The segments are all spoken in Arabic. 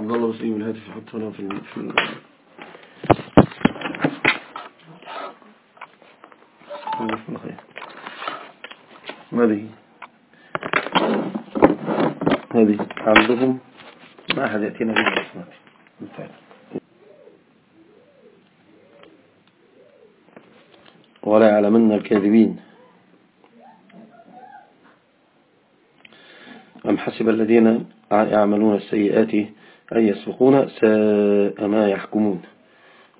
عبد الله بس الهاتف يحط هنا في في هذه هذه عندهم ما أحد يأتينا بالأسماء ولا يعلمن الكاذبين. أم حسب الذين يعملون السيئات أن يسبقون ساء ما يحكمون.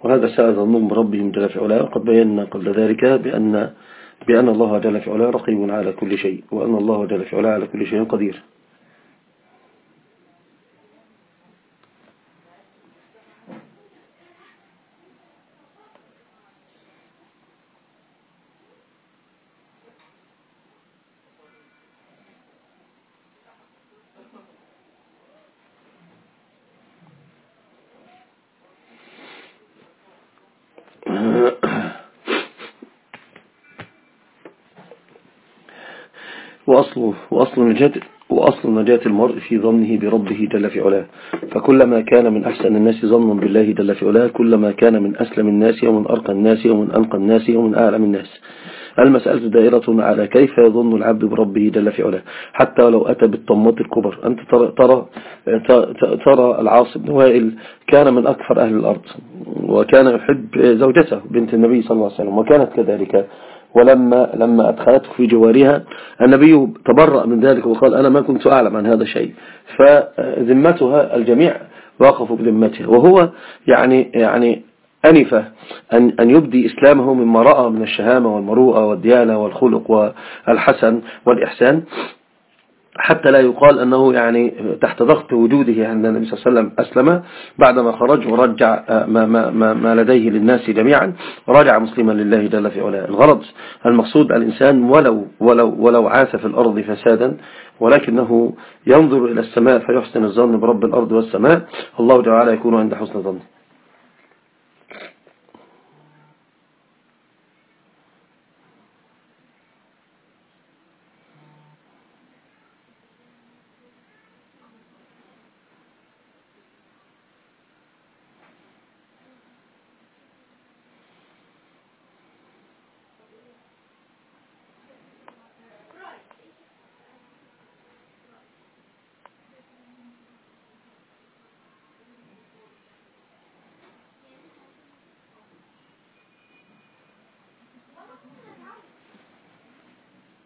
وهذا ساء ظنهم بربهم جل في علاه. وقد بينا قبل ذلك بأن, بأن الله جل في علاه رقيب على كل شيء وأن الله جل في علاه على كل شيء قدير. وأصل, وأصل نجاة وأصل نجاة المرء في ظنه بربه جل في علاه. فكلما كان من أحسن الناس ظن بالله جل في علاه كلما كان من أسلم الناس ومن أرقى الناس ومن أنقى الناس ومن أعلم الناس. المسألة دائرة على كيف يظن العبد بربه جل في علاه. حتى لو أتى بالطمات الكبر. أنت ترى, ترى, ترى العاص بن وائل كان من أكثر أهل الأرض وكان يحب زوجته بنت النبي صلى الله عليه وسلم وكانت كذلك. ولما لما أدخلته في جوارها النبي تبرأ من ذلك وقال أنا ما كنت أعلم عن هذا الشيء فذمتها الجميع وقفوا بذمتها وهو يعني يعني أنف أن, أن يبدي إسلامه مما رأى من الشهامة والمروءة والديانة والخلق والحسن والإحسان حتى لا يقال أنه يعني تحت ضغط وجوده عند النبي صلى الله عليه وسلم أسلم بعدما خرج ورجع ما, ما, ما, ما لديه للناس جميعا ورجع مسلما لله جل في علاه. الغرض المقصود الإنسان ولو, ولو, ولو عاث في الأرض فسادا ولكنه ينظر إلى السماء فيحسن الظن برب الأرض والسماء. الله تعالى يكون عند حسن ظنه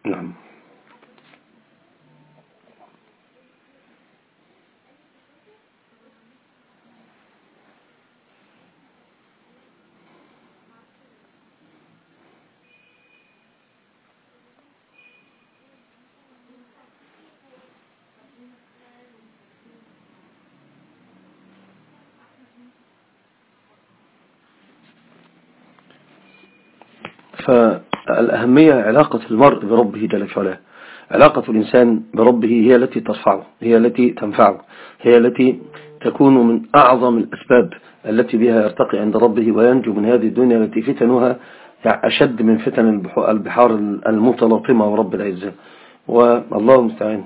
نعم فالأهمية علاقة المرء بربه جل وعلا. علاقة الإنسان بربه هي التي ترفعه هي التي تنفعه هي التي تكون من أعظم الأسباب التي بها يرتقي عند ربه وينجو من هذه الدنيا التي فتنها أشد من فتن البحار المتلاطمة ورب العزة. والله المستعان.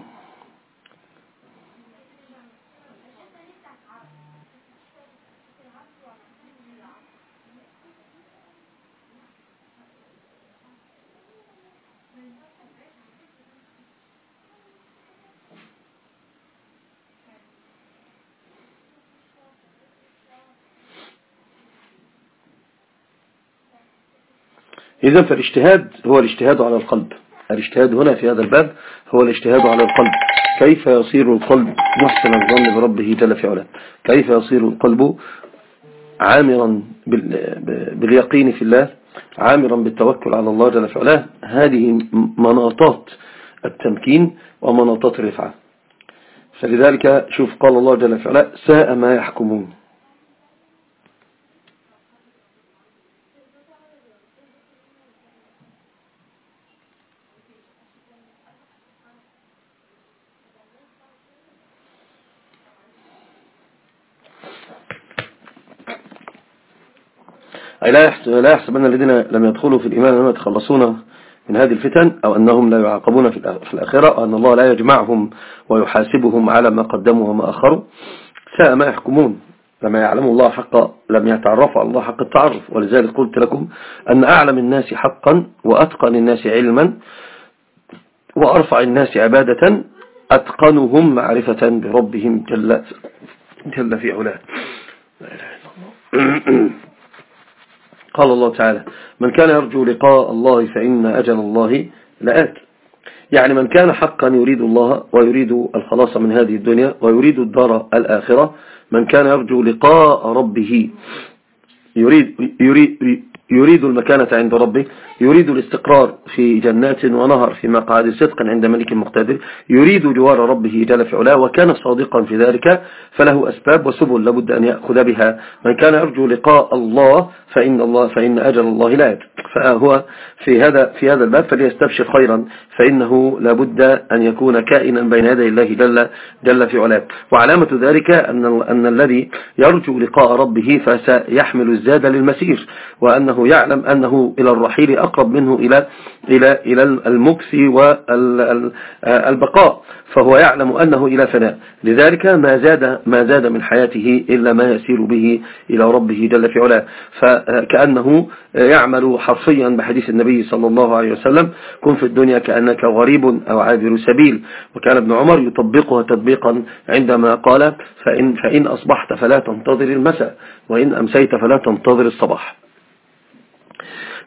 إذا فالاجتهاد هو الاجتهاد على القلب. الاجتهاد هنا في هذا الباب هو الاجتهاد على القلب. كيف يصير القلب محسن الظن بربه جل في علاه؟ كيف يصير القلب عامرا باليقين في الله عامرا بالتوكل على الله جل في علاه؟ هذه مناطات التمكين ومناطات الرفعة. فلذلك شوف قال الله جل في علاه ساء ما يحكمون. لا يحسب أن الذين لم يدخلوا في الإيمان أنهم يتخلصون من هذه الفتن أو أنهم لا يعاقبون في الآخرة أو أن الله لا يجمعهم ويحاسبهم على ما قدموا وما أخروا ساء ما يحكمون. لما يعلموا الله حق لم يتعرفوا على الله حق التعرف. ولذلك قلت لكم أن أعلم الناس حقا وأتقن الناس علما وأرفع الناس عبادة أتقنهم معرفة بربهم جل, جل في علاه. لا إله إلا الله. قال الله تعالى من كان يرجو لقاء الله فإن أجل الله لآت. يعني من كان حقا يريد الله ويريد الخلاص من هذه الدنيا ويريد الدار الآخرة من كان يرجو لقاء ربه يريد, يريد, يريد المكانة عند ربه يريد الاستقرار في جنات ونهر في مقعد صدق عند ملك مقتدر يريد جوار ربه جل في علاه وكان صادقا في ذلك فله أسباب وسبل لابد أن يأخذ بها. من كان يرجو لقاء الله فإن الله فإن أجل الله لا يدرك فهو في هذا في هذا الباب فليستبشر خيرا فإنه لابد أن يكون كائنا بين يدي الله جل جل في علاه. وعلامة ذلك أن أن الذي يرجو لقاء ربه فسيحمل الزاد للمسير وأنه يعلم أنه إلى الرحيل أقرب منه إلى إلى إلى المكس والبقاء فهو يعلم أنه إلى فناء لذلك ما زاد ما زاد من حياته إلا ما يسير به إلى ربه جل في علاه. فكأنه يعمل حرفيا بحديث النبي صلى الله عليه وسلم كن في الدنيا كأنك غريب أو عابر سبيل. وكان ابن عمر يطبقها تطبيقا عندما قال فإن, فإن أصبحت فلا تنتظر المساء وإن أمسيت فلا تنتظر الصباح.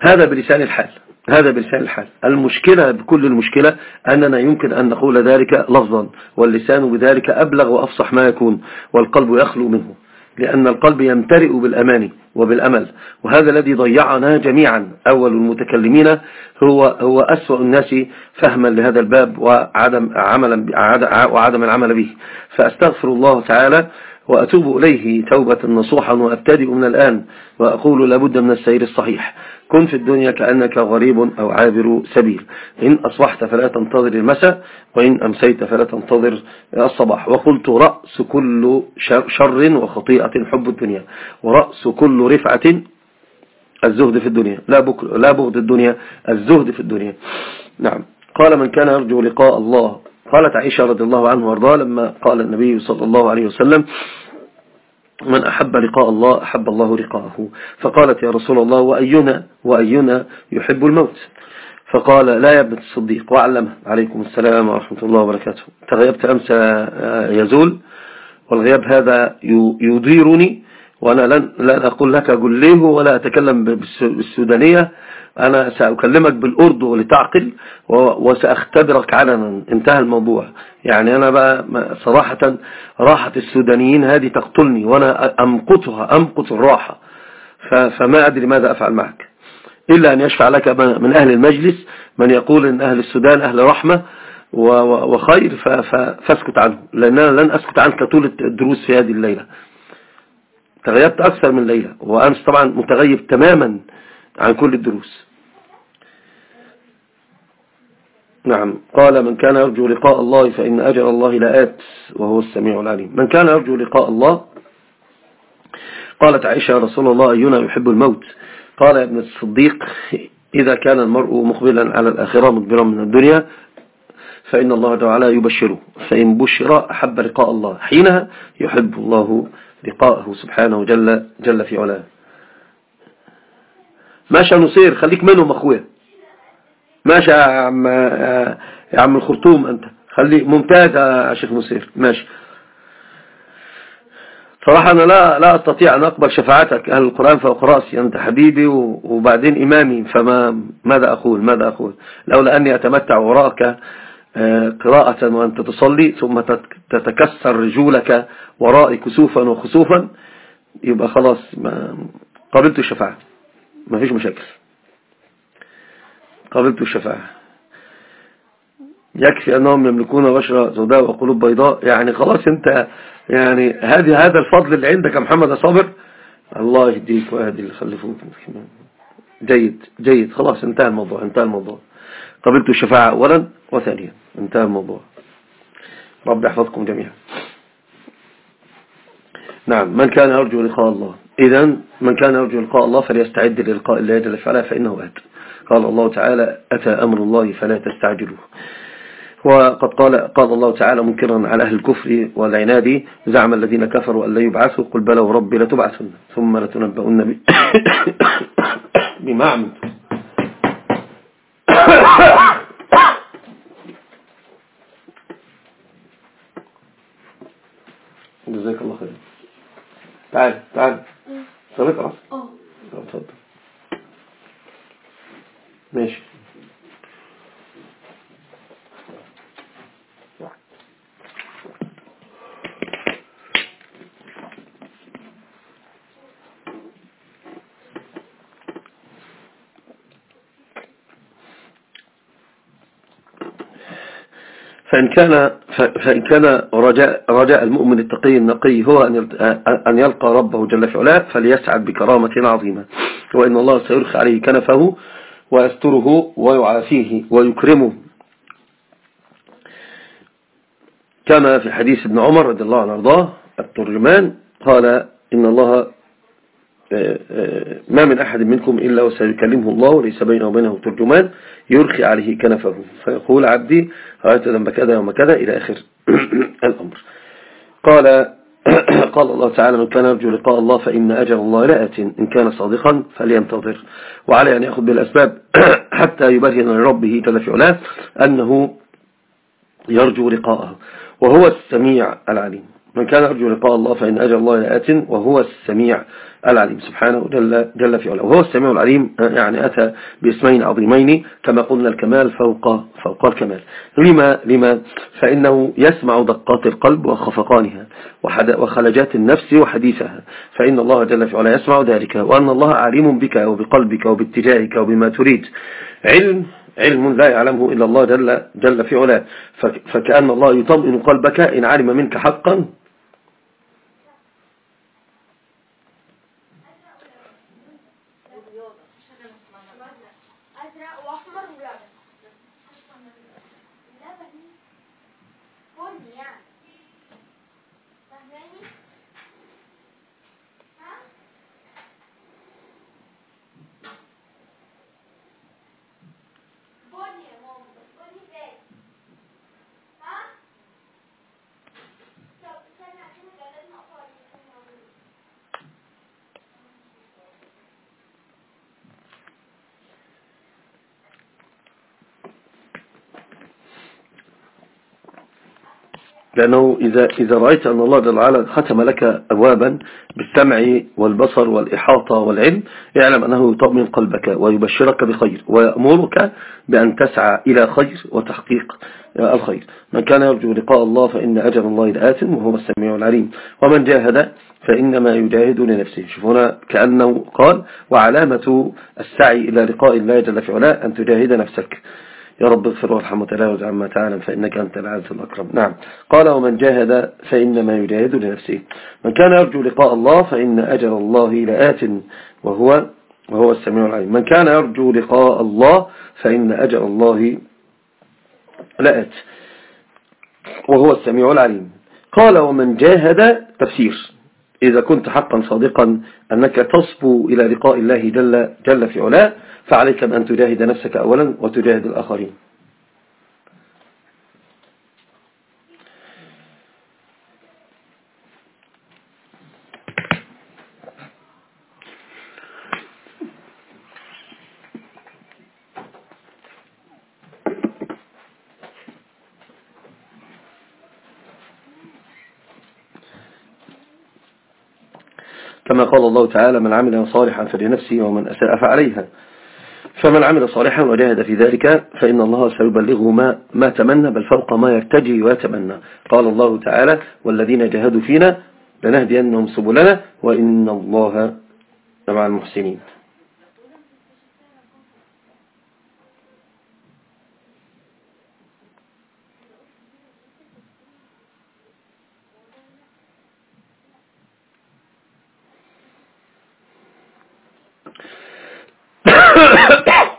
هذا بلسان الحال هذا بلسان الحال. المشكلة بكل المشكلة أننا يمكن أن نقول ذلك لفظا واللسان بذلك أبلغ وأفصح ما يكون والقلب يخلو منه لأن القلب يمتلئ بالأمان وبالأمل وهذا الذي ضيعنا جميعا. أول المتكلمين هو هو أسوأ الناس فهما لهذا الباب وعدم عملا وعدم العمل به. فأستغفر الله تعالى وأتوب إليه توبة نصوحا وأبتدئ من الآن وأقول لابد من السير الصحيح. كن في الدنيا كأنك غريب أو عابر سبيل. إن أصبحت فلا تنتظر المساء وإن أمسيت فلا تنتظر الصباح. وقلت رأس كل شر وخطيئة حب الدنيا. ورأس كل رفعة الزهد في الدنيا. لا, لا بغض الدنيا الزهد في الدنيا. نعم. قال من كان يرجو لقاء الله قالت عائشة رضي الله عنه وارضاه لما قال النبي صلى الله عليه وسلم من أحب لقاء الله أحب الله لقاءه. فقالت يا رسول الله وأينا, وأينا يحب الموت. فقال لا يا ابن الصديق وعلمه عليكم السلام ورحمة الله وبركاته. تغيبت أمس يزول والغياب هذا يضيرني وأنا لن, لن أقول لك قل ليه ولا أتكلم بالسودانية. أنا سأكلمك بالأردو لتعقل وسأختبرك علنا. انتهى الموضوع. يعني أنا بقى صراحة راحة السودانيين هذه تقتلني وأنا أمقتها أمقت الراحة. فما أدري ماذا أفعل معك. إلا أن يشفع لك من أهل المجلس من يقول أن أهل السودان أهل رحمة وخير فاسكت عنه. لأن أنا لن أسكت عنك طول الدروس في هذه الليلة. تغيبت أكثر من ليلة وأمس طبعا متغيب تماما. عن كل الدروس. نعم. قال من كان يرجو لقاء الله فإن أجر الله لآت وهو السميع العليم. من كان يرجو لقاء الله؟ قالت عائشة رسول الله أينا يحب الموت. قال ابن الصديق إذا كان المرء مقبلا على الآخرة مدبرا من الدنيا فإن الله تعالى يبشره. فإن بشر أحب لقاء الله. حينها يحب الله لقاءه سبحانه جل, جل في علاه. ماشي يا نصير خليك منهم أخويا. ماشي يا عم يا عم الخرطوم أنت. خليك ممتاز يا شيخ نصير. ماشي. صراحة أنا لا لا أستطيع أن أقبل شفاعتك أهل القرآن فوق رأسي أنت حبيبي وبعدين إمامي فما ماذا أقول ماذا أقول؟ لولا أني أتمتع وراءك آه، قراءة وأنت تصلي ثم تتكسر رجولك ورائي كسوفا وخسوفا يبقى خلاص ما قبلت الشفاعة. ما فيش مشاكل قابلت الشفاعة. يكفي أنهم يملكون بشرة سوداء وقلوب بيضاء. يعني خلاص أنت يعني هذه هذا الفضل اللي عندك يا محمد صابر. الله يهديك ويهدي اللي خلفوك جيد جيد. خلاص انتهى الموضوع انتهى الموضوع. قبلت الشفاعة. أولا وثانيا انتهى الموضوع. رب يحفظكم جميعا. نعم من كان يرجو لقاء الله؟ إذا من كان يرجو لقاء الله فليستعد للقاء الله جل وعلا فإنه آت قال الله تعالى أتى أمر الله فلا تستعجلوه. وقد قال, قال الله تعالى منكرا على أهل الكفر والعناد زعم الذين كفروا أن لا يبعثوا قل بلى وربي لتبعثن ثم لتنبؤن بما عملتم. جزاك الله خير تعال تعال. فإن كان فإن كان رجاء رجاء المؤمن التقي النقي هو أن يلقى ربه جل في علاه فليسعد بكرامة عظيمة. وإن الله سيرخي عليه كنفه ويستره ويعافيه ويكرمه. كما في حديث ابن عمر رضي الله عنه الترجمان قال إن الله ما من أحد منكم إلا وسيكلمه الله وليس بينه وبينه ترجمان يرخي عليه كنفه. فيقول عبدي رأيت ذنب كذا يوم كذا إلى آخر الأمر. قال قال الله تعالى من كان يرجو لقاء الله فإن أجل الله لآت إن كان صادقا فلينتظر. وعليه أن يأخذ بالأسباب حتى يبرهن لربه جل في علاه أنه يرجو لقاءه وهو السميع العليم. من كان يرجو لقاء الله فإن أجل الله لآت وهو السميع العليم. سبحانه جل, جل في علاه. وهو السميع العليم يعني أتى باسمين عظيمين كما قلنا الكمال فوق فوق الكمال. لما لما؟ فإنه يسمع دقات القلب وخفقانها وخلجات النفس وحديثها. فإن الله جل في علاه يسمع ذلك وأن الله عليم بك وبقلبك وباتجاهك وبما تريد. علم علم لا يعلمه إلا الله جل, جل في علاه. فكأن الله يطمئن قلبك إن علم منك حقا لأنه إذا, إذا رأيت أن الله جل وعلا ختم لك أبوابا بالسمع والبصر والإحاطة والعلم اعلم أنه يطمئن قلبك ويبشرك بخير ويأمرك بأن تسعى إلى خير وتحقيق الخير. من كان يرجو لقاء الله فإن أجل الله لآت وهو السميع العليم. ومن جاهد فإنما يجاهد لنفسه. شوف هنا كأنه قال وعلامة السعي إلى لقاء الله جل في علاه أن تجاهد نفسك. يا رب اغفر وارحم وتجاوز عما تعلم فإنك أنت العز الأكرم. نعم. قال ومن جاهد فإنما يجاهد لنفسه. من كان يرجو لقاء الله فإن أجل الله لآت وهو وهو السميع العليم. من كان يرجو لقاء الله فإن أجل الله لآت وهو السميع العليم. قال ومن جاهد تفسير. إذا كنت حقا صادقا أنك تصبو إلى لقاء الله جل, جل في علاه فعليك بأن تجاهد نفسك أولا وتجاهد الآخرين. كما قال الله تعالى من عمل صالحا فلنفسه ومن أساء فعليها. فمن عمل صالحا وجاهد في ذلك فإن الله سيبلغه ما, ما تمنى بل فوق ما يرتجي ويتمنى. قال الله تعالى والذين جاهدوا فينا لنهدينهم سبلنا وإن الله مع المحسنين.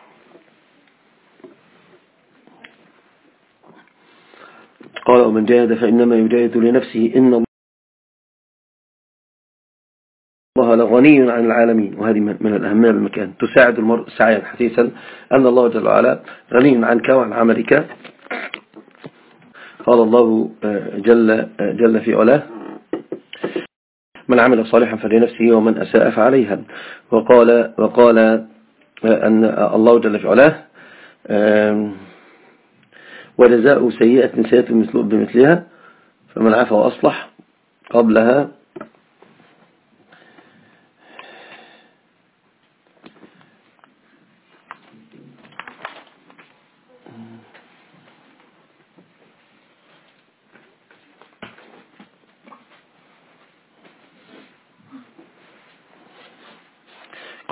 قال ومن جاهد فإنما يجاهد لنفسه إن الله لغني عن العالمين. وهذه من الأهمية بالمكان. تساعد المرء سعيا حثيثا أن الله جل وعلا غني عنك وعن عملك. قال الله جل, جل في علاه من عمل صالحا فلنفسه ومن أساء فعليها. وقال, وقال أن الله جل في علاه وجزاء سيئة سيئة بمثلها فمن عفى وأصلح قبلها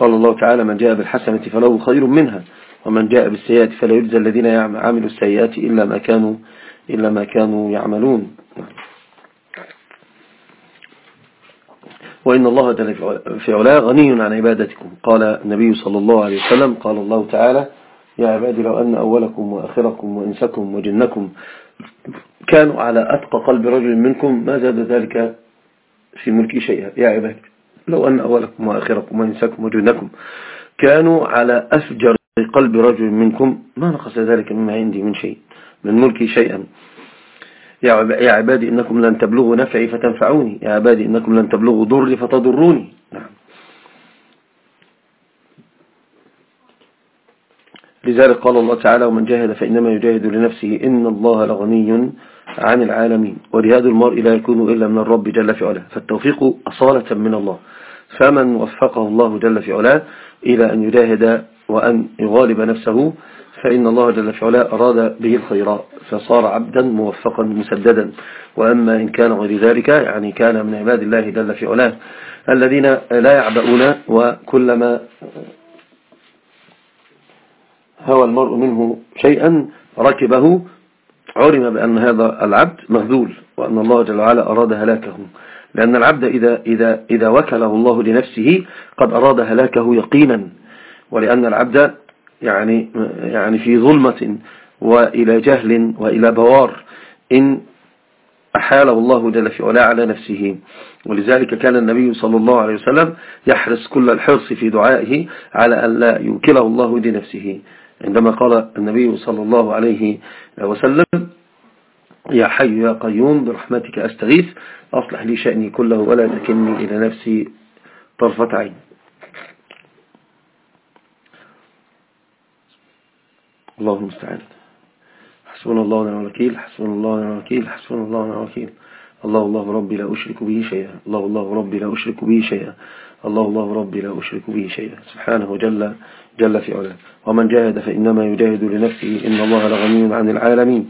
قال الله تعالى من جاء بالحسنة فله خير منها ومن جاء بالسيئات فلا يجزى الذين عملوا السيئات إلا ما كانوا إلا ما كانوا يعملون. وإن الله في علاه غني عن عبادتكم. قال النبي صلى الله عليه وسلم قال الله تعالى يا عبادي لو أن أولكم وآخركم وإنسكم وجنكم كانوا على أتقى قلب رجل منكم ما زاد ذلك في ملكي شيئا. يا عبادي لو أن أولكم وآخركم وإنسكم وجنكم كانوا على أفجر قلب رجل منكم ما نقص ذلك مما عندي من شيء من ملكي شيئا. يا عبادي إنكم لن تبلغوا نفعي فتنفعوني. يا عبادي إنكم لن تبلغوا ضري فتضروني. نعم. لذلك قال الله تعالى ومن جاهد فإنما يجاهد لنفسه إن الله لغني عن العالمين. ولهذا المرء لا يكون إلا من الرب جل في علاه. فالتوفيق أصالة من الله. فمن وفقه الله جل في علاه إلى أن يجاهد وأن يغالب نفسه فإن الله جل في علاه أراد به الخيراء فصار عبدا موفقا مسددا. وأما إن كان غير ذلك يعني كان من عباد الله جل في علاه الذين لا يعبؤون وكلما هوى المرء منه شيئا ركبه علم بأن هذا العبد مهذول وأن الله جل وعلا أراد هلاكه. لأن العبد إذا, إذا, إذا وكله الله لنفسه قد أراد هلاكه يقينا. ولأن العبد يعني, يعني في ظلمة وإلى جهل وإلى بوار إن أحاله الله جل في على نفسه. ولذلك كان النبي صلى الله عليه وسلم يحرص كل الحرص في دعائه على أن لا يوكله الله لنفسه. عندما قال النبي صلى الله عليه وسلم يا حي يا قيوم برحمتك أستغيث أصلح لي شأني كله ولا تكني إلى نفسي طرفة عين. الله المستعان. حسبنا الله ونعم الوكيل حسبنا الله ونعم الوكيل حسبنا الله ونعم الوكيل. الله الله ربي لا أشرك به شيئا. الله الله ربي لا أشرك به شيئا. الله الله ربي لا أشرك به شيئا. سبحانه جل جل في علاه. ومن جاهد فإنما يجاهد لنفسه. إن الله لغني عن العالمين.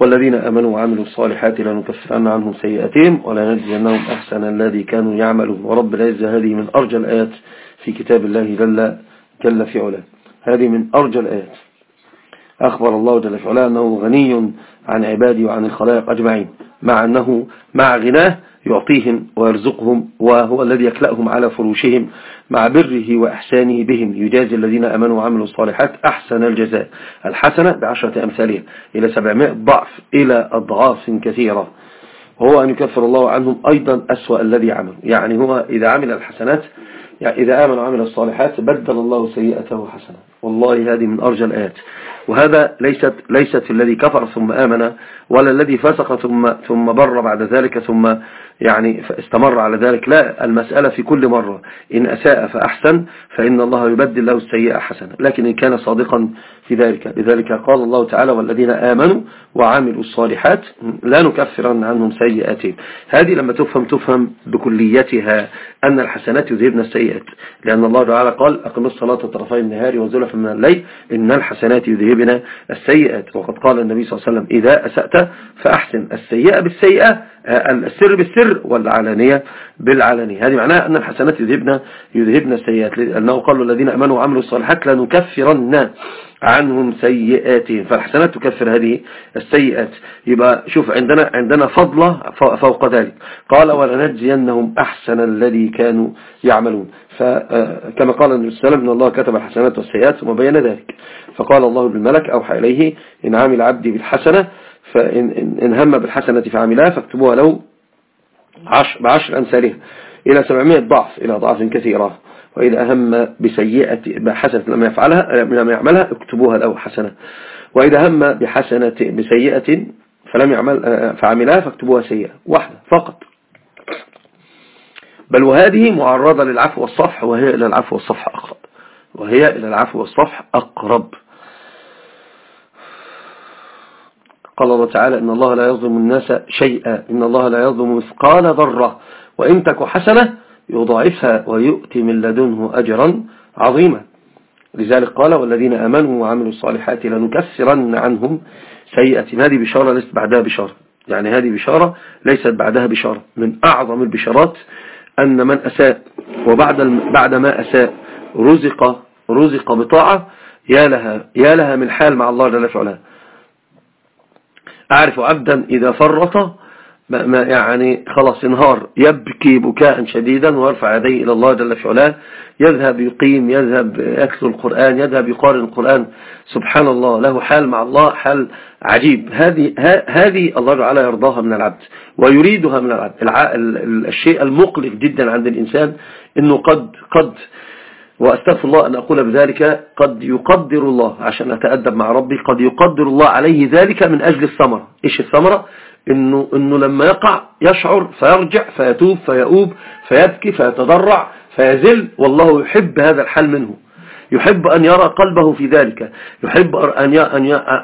والذين أمنوا وعملوا الصالحات لنكفرن عنهم سيئاتهم ولا نجزينهم أحسن الذي كانوا يعملون. ورب العزة هذه من أرجى الآيات في كتاب الله جل, جل في علاه. هذه من أرجى الآيات. أخبر الله جل في علاه أنه غني عن عباده وعن الخلائق أجمعين مع أنه مع غناه يعطيهم ويرزقهم وهو الذي يكلأهم على فروشهم مع بره وإحسانه بهم يجازي الذين أمنوا وعملوا الصالحات أحسن الجزاء الحسنة بعشرة أمثالها إلى سبعمائة ضعف إلى أضعاف كثيرة. وهو أن يكفر الله عنهم أيضا أسوأ الذي عملوا يعني هو إذا عمل الحسنات يعني إذا آمن وعمل الصالحات بدل الله سيئته حسنة. والله هذه من أرجى الآيات. وهذا ليست ليست الذي كفر ثم آمن ولا الذي فسق ثم ثم بر بعد ذلك ثم يعني استمر على ذلك. لا المسألة في كل مرة إن أساء فأحسن فإن الله يبدل له السيئة حسنة. لكن إن كان صادقا في ذلك. لذلك قال الله تعالى والذين آمنوا وعملوا الصالحات لا نكفرن عنهم سيئاتهم. هذه لما تفهم تفهم بكليتها أن الحسنات يذهبن السيئات. لأن الله تعالى قال أقم الصلاة طرفي النهار وزلفا من الليل إن الحسنات يذهبن السيئات. وقد قال النبي صلى الله عليه وسلم إذا أسأت فأحسن السيئة بالسيئة السر بالسر والعلانية بالعلانية. هذه معناها أن الحسنات يذهبن يذهبن السيئات. لأنه قالوا الذين أمنوا وعملوا الصالحات لنكفرن عنهم سيئاتهم. فالحسنات تكفر هذه السيئات. يبقى شوف عندنا عندنا فضلة فوق ذلك. قال ولنجزينهم أحسن الذي كانوا يعملون. فكما قال النبي صلى الله عليه وسلم إن الله كتب الحسنات والسيئات ثم بين ذلك. فقال الله بالملك أوحى إليه إن عمل عبدي بالحسنة فإن إن هم بالحسنة فعملها فاكتبوها له عشر بعشر أمثالها إلى 700 ضعف إلى ضعف كثيرة. وإذا هم بسيئة بحسنة لم يفعلها لم يعملها اكتبوها له حسنة. وإذا هم بحسنة بسيئة فلم يعمل فعملها فاكتبوها سيئة. واحدة فقط. بل وهذه معرضة للعفو والصفح وهي إلى العفو والصفح أقرب. وهي إلى العفو والصفح أقرب. قال الله تعالى إن الله لا يظلم الناس شيئا إن الله لا يظلم مثقال ذرة. وإن تك حسنة يضاعفها ويؤتي من لدنه أجرا عظيما. لذلك قال والذين آمنوا وعملوا الصالحات لنكسرن عنهم سيئة هذه بشارة ليست بعدها بشارة. يعني هذه بشارة ليست بعدها بشارة. من أعظم البشارات أن من أساء وبعد بعد ما أساء رزق رزق بطاعة يا لها يا لها من حال مع الله جل وعلا. أعرف عبدا إذا فرط ما يعني خلاص انهار يبكي بكاء شديدا ويرفع يديه إلى الله جل في علاه يذهب يقيم يذهب يتلو القرآن يذهب يقارن القرآن. سبحان الله له حال مع الله حال عجيب. هذه هذه الله تعالى يرضاها من العبد ويريدها من العبد. الشيء المقلق جدا عند الإنسان إنه قد قد وأستغفر الله أن أقول بذلك قد يقدر الله عشان أتأدب مع ربي قد يقدر الله عليه ذلك من أجل الثمرة. إيش الثمرة؟ إنه, إنه لما يقع يشعر فيرجع فيتوب فيؤوب فيبكي فيتضرع فيزل والله يحب هذا الحال منه. يحب أن يرى قلبه في ذلك. يحب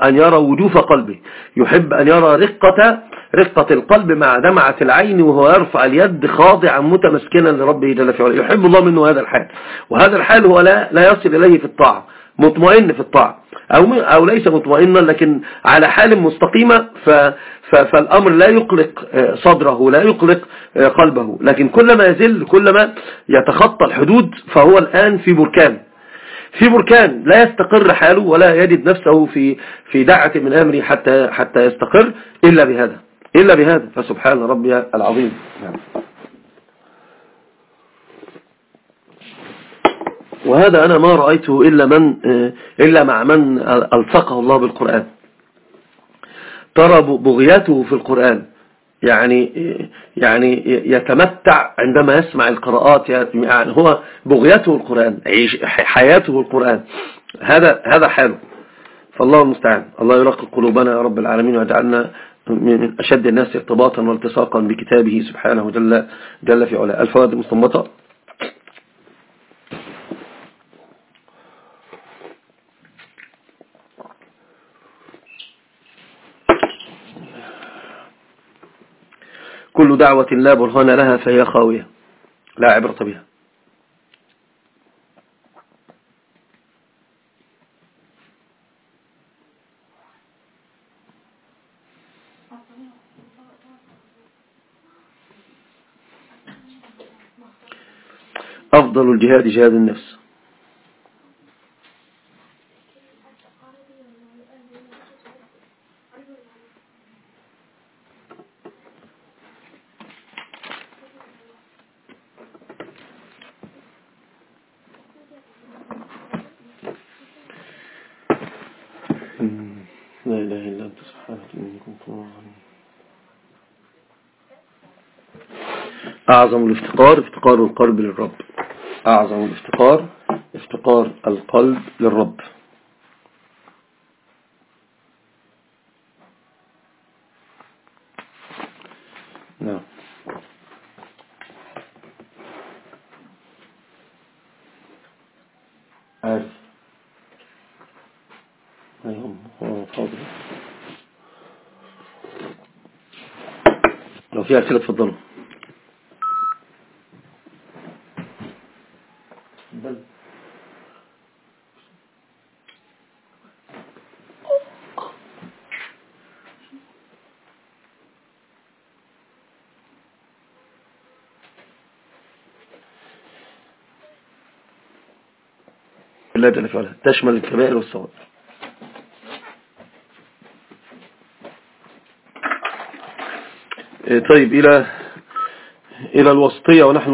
أن يرى وجوف قلبه. يحب أن يرى رقة رقة القلب مع دمعة العين وهو يرفع اليد خاضعا متمسكنا لربه جل في علاه. يحب الله منه هذا الحال. وهذا الحال هو لا, لا يصل إليه في الطاعة. مطمئن في الطاعة. أو, أو ليس مطمئنا لكن على حال مستقيمة فالأمر لا يقلق آه، صدره لا يقلق آه، قلبه. لكن كلما يزل كلما يتخطى الحدود فهو الآن في بركان. في بركان لا يستقر حاله ولا يجد نفسه في في دعة من أمره حتى حتى يستقر إلا بهذا. إلا بهذا. فسبحان ربي العظيم. وهذا أنا ما رأيته إلا, من إلا مع من ألصقه الله بالقرآن. ترى بغيته في القرآن. يعني يعني يتمتع عندما يسمع القراءات يعني هو بغيته القرآن حياته القرآن. هذا هذا حاله. فالله المستعان. الله يرقق قلوبنا يا رب العالمين ويجعلنا من أشد الناس ارتباطا والتصاقا بكتابه سبحانه جل, جل في علاه. الفوائد المستنبطة كل دعوة لا برهان لها فهي خاوية. لا عبرة بها. أفضل الجهاد جهاد النفس لا إله إلا أنت سبحانك إني كنت أعظم الافتقار افتقار القلب للرب. أعظم الافتقار افتقار القلب للرب. نعم. عارف أيهم هو فاضل. لو في أسئلة تفضلوا. الله جل وعلا تشمل الكبائر والصواب طيب إلى إلى الوسطية ونحن